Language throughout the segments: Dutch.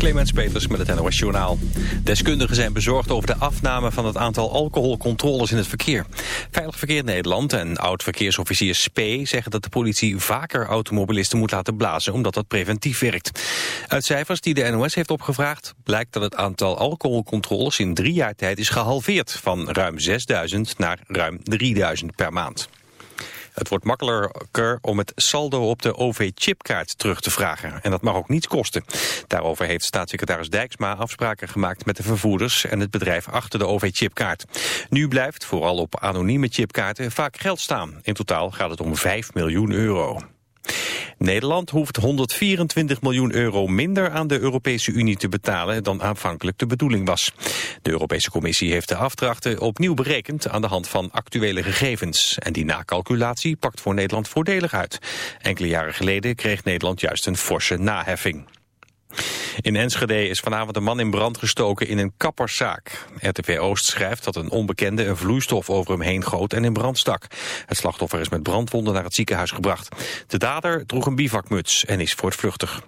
Clemens Peters met het NOS Journaal. Deskundigen zijn bezorgd over de afname van het aantal alcoholcontroles in het verkeer. Veilig Verkeer Nederland en oud-verkeersofficier Spee zeggen dat de politie vaker automobilisten moet laten blazen omdat dat preventief werkt. Uit cijfers die de NOS heeft opgevraagd blijkt dat het aantal alcoholcontroles in drie jaar tijd is gehalveerd van ruim 6000 naar ruim 3000 per maand. Het wordt makkelijker om het saldo op de OV-chipkaart terug te vragen. En dat mag ook niets kosten. Daarover heeft staatssecretaris Dijksma afspraken gemaakt met de vervoerders en het bedrijf achter de OV-chipkaart. Nu blijft, vooral op anonieme chipkaarten, vaak geld staan. In totaal gaat het om 5 miljoen euro. Nederland hoeft 124 miljoen euro minder aan de Europese Unie te betalen dan aanvankelijk de bedoeling was. De Europese Commissie heeft de afdrachten opnieuw berekend aan de hand van actuele gegevens. En die nakalculatie pakt voor Nederland voordelig uit. Enkele jaren geleden kreeg Nederland juist een forse naheffing. In Enschede is vanavond een man in brand gestoken in een kapperszaak. RTV Oost schrijft dat een onbekende een vloeistof over hem heen goot en in brand stak. Het slachtoffer is met brandwonden naar het ziekenhuis gebracht. De dader droeg een bivakmuts en is voortvluchtig.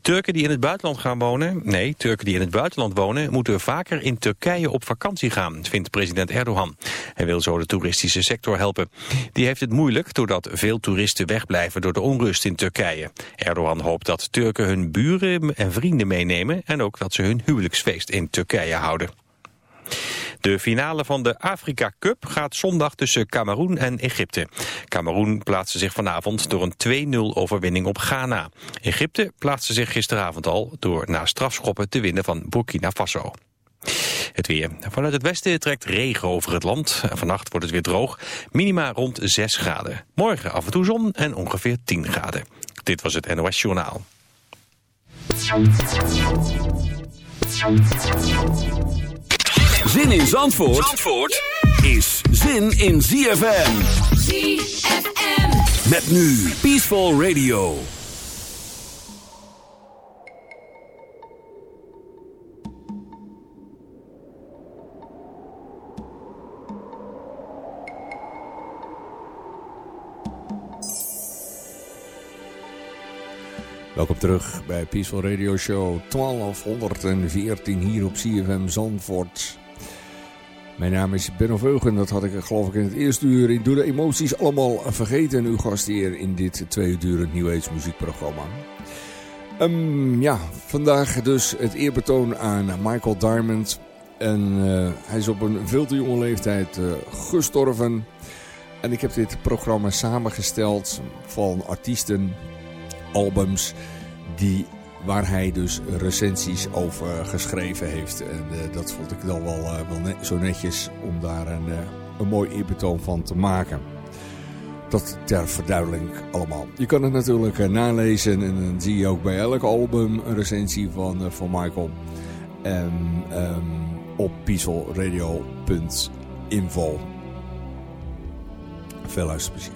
Turken die in het buitenland gaan wonen, nee, Turken die in het buitenland wonen, moeten vaker in Turkije op vakantie gaan, vindt president Erdogan. Hij wil zo de toeristische sector helpen. Die heeft het moeilijk doordat veel toeristen wegblijven door de onrust in Turkije. Erdogan hoopt dat Turken hun buren en vrienden meenemen en ook dat ze hun huwelijksfeest in Turkije houden. De finale van de Afrika Cup gaat zondag tussen Cameroen en Egypte. Cameroen plaatste zich vanavond door een 2-0 overwinning op Ghana. Egypte plaatste zich gisteravond al door na strafschoppen te winnen van Burkina Faso. Het weer. Vanuit het westen trekt regen over het land. Vannacht wordt het weer droog. Minima rond 6 graden. Morgen af en toe zon en ongeveer 10 graden. Dit was het NOS Journaal. Zin in Zandvoort, Zandvoort is zin in ZFM. ZFM. Met nu Peaceful Radio. Welkom terug bij Peaceful Radio Show 1214 hier op CFM Zandvoort. Mijn naam is Ben of Eugen, dat had ik geloof ik in het eerste uur in Doe de Emoties allemaal vergeten. Uw gastheer in dit twee uur New Age muziekprogramma. Um, ja, vandaag dus het eerbetoon aan Michael Diamond. En uh, hij is op een veel te jonge leeftijd uh, gestorven. En ik heb dit programma samengesteld van artiesten, albums, die waar hij dus recensies over geschreven heeft. En uh, dat vond ik dan wel, uh, wel net, zo netjes om daar een, uh, een mooi eerbetoon van te maken. Dat ter verduidelijking allemaal. Je kan het natuurlijk nalezen en dan zie je ook bij elk album een recensie van, van Michael. En um, op peacefulradio.info. Veel luisterplezier.